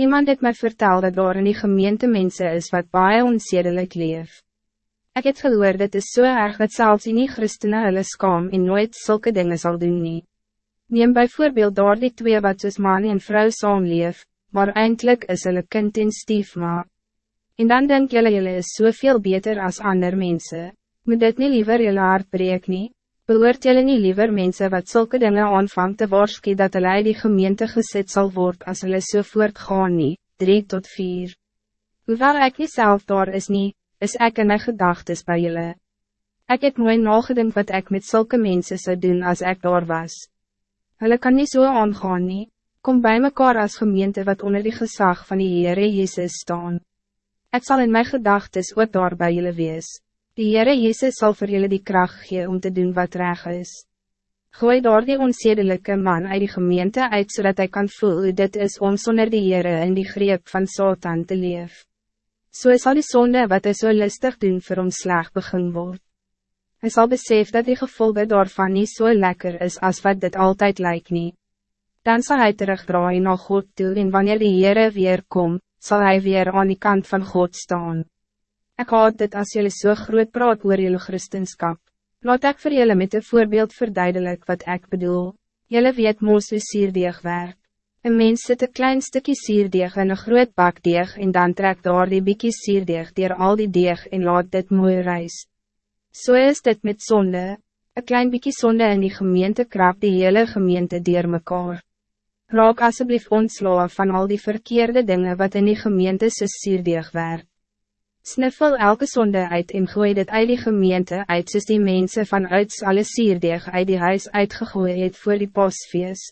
Iemand het mij verteld dat daar in die gemeente mensen is wat baie onzedelijk leef. Ik het gehoor dat het zo so erg dat zelfs in die christenen hulle skam en nooit zulke dingen zal doen nie. Neem bijvoorbeeld daar die twee wat soos man en vrou saam leef, maar eindelijk is hulle kind en stiefma. En dan denk jullie jullie is zoveel so beter als andere mensen. Moet dit niet liever jullie hart breek nie? Behoort jullie niet liever mensen wat zulke dingen aanvang te waarschuwen dat hulle die gemeente gezet zal worden als hulle so voortgaan nie, 3 tot 4. Hoewel ek nie self daar is nie, is ek in my gedagtes by jullie. Ek het mooi nagedink wat ik met zulke mensen zou doen als ik daar was. Hulle kan niet zo so aangaan nie, kom bij mekaar als gemeente wat onder die gezag van die Heere Jezus staan. Ik zal in mijn gedagtes ook daar bij jullie wees. Die Heere Jezus zal voor jullie die kracht gee om te doen wat reg is. Gooi daar die onzedelijke man uit die gemeente uit zodat hij kan voelen hoe dit is om zonder die Heere in die greep van Satan te leven. Zo so zal die zonde wat hij zo so lustig doen voor hom slag begin word. Hij zal besef dat die gevolgen daarvan niet zo so lekker is als wat dit altijd lijkt niet. Dan zal hij terugdraaien naar God toe en wanneer die Heere weer komt, zal hij weer aan die kant van God staan. Ik haat dit als jullie zo so groot praat oor jullie christenskap. Laat ik voor jullie met een voorbeeld verduidelijk wat ik bedoel. Jullie weet moos hoe sierdeeg werk. Een mens zet een klein stukje sierdeeg in een groot bak deeg en dan trekt daar die bikkie sierdeeg dier al die deeg en laat dit mooi reis. Zo so is dit met zonde. Een klein bikkie zonde in die gemeente krap die hele gemeente dier mekaar. Raak alsjeblieft ontslaan van al die verkeerde dingen wat in die gemeente soos sierdeeg werk. Sniffel elke zonde uit en gooi dit uit die gemeente uit soos die mense vanuit alle sierdeeg uit die huis uitgegooi het voor die pasfees.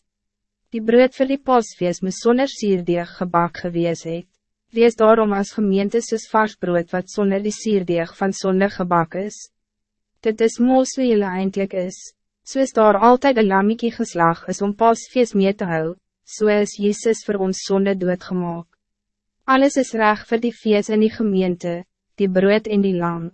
Die brood voor die pasfees moes sonder sierdeeg gebak gewees het. Wees daarom als gemeente soos vars brood wat sonder die sierdeeg van zonde gebak is. Dit is moos wie jylle eindelijk is. Soos daar altijd een lammiekie geslag is om pasfees mee te hou, so is Jezus voor ons zonde doodgemaak. Alles is recht voor die feest in die gemeente, die brood in die lam.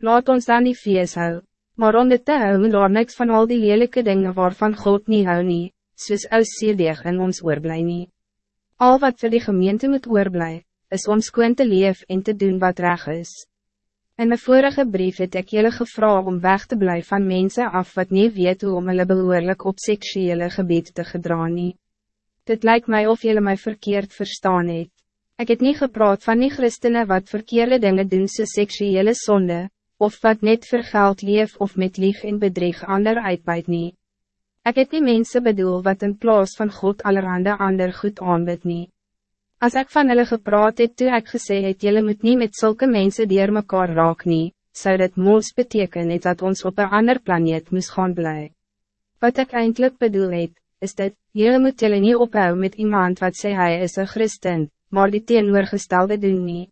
Laat ons dan die feest hou, maar om dit te hou moet daar niks van al die lelijke dingen waarvan God niet hou nie, soos oudsierdeeg in ons oorblij nie. Al wat voor die gemeente moet oorblij, is om skoon te leef en te doen wat reg is. In mijn vorige brief het ek jullie gevra om weg te blijven van mensen af wat niet weet hoe om hulle behoorlijk op seksuele gebied te gedraan nie. Dit lijkt mij of jullie mij verkeerd verstaan het. Ik heb niet gepraat van die christenen wat verkeerde dingen doen ze seksuele zonde, of wat net vir geld leef of met lieg en bedrieg ander uitbuit nie. Ek het die mense bedoel wat in plaas van God allerhande ander goed aanbid nie. As ek van hulle gepraat het toe ek gesê het jylle moet niet met zulke mensen dier mekaar raak nie, sou dit moos beteken het dat ons op een ander planeet moes gaan bly. Wat ik eindelijk bedoel het, is dit, jylle moet jylle nie ophou met iemand wat sê hy is een christen, maar die teenoorgestelde doen nie.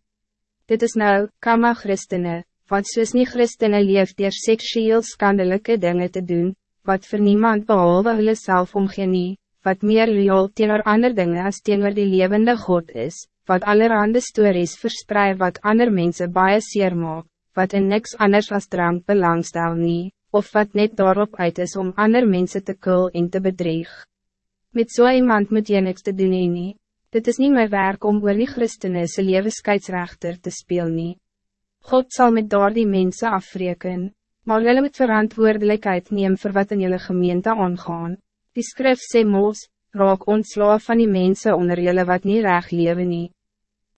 Dit is nou, kama christene, wat soos nie christene leef dier seksueel skandelijke dingen te doen, wat voor niemand behalve hulle self omgee nie, wat meer loyal teenoor ander dingen as teenoor die levende God is, wat allerhande stories verspreid wat ander mensen baie seer maak, wat in niks anders as drank belangstel nie, of wat net daarop uit is om ander mensen te kul en te bedreig. Met zo so iemand moet je niks te doen nie. Dit is niet mijn werk om oor die christene sy levenskheidsrechter te speel nie. God zal met daar die mense afreken, maar jullie moet verantwoordelijkheid neem voor wat in jullie gemeente aangaan. Die skrif sê moos, raak ontslaaf van die mensen onder jullie wat niet recht leven nie.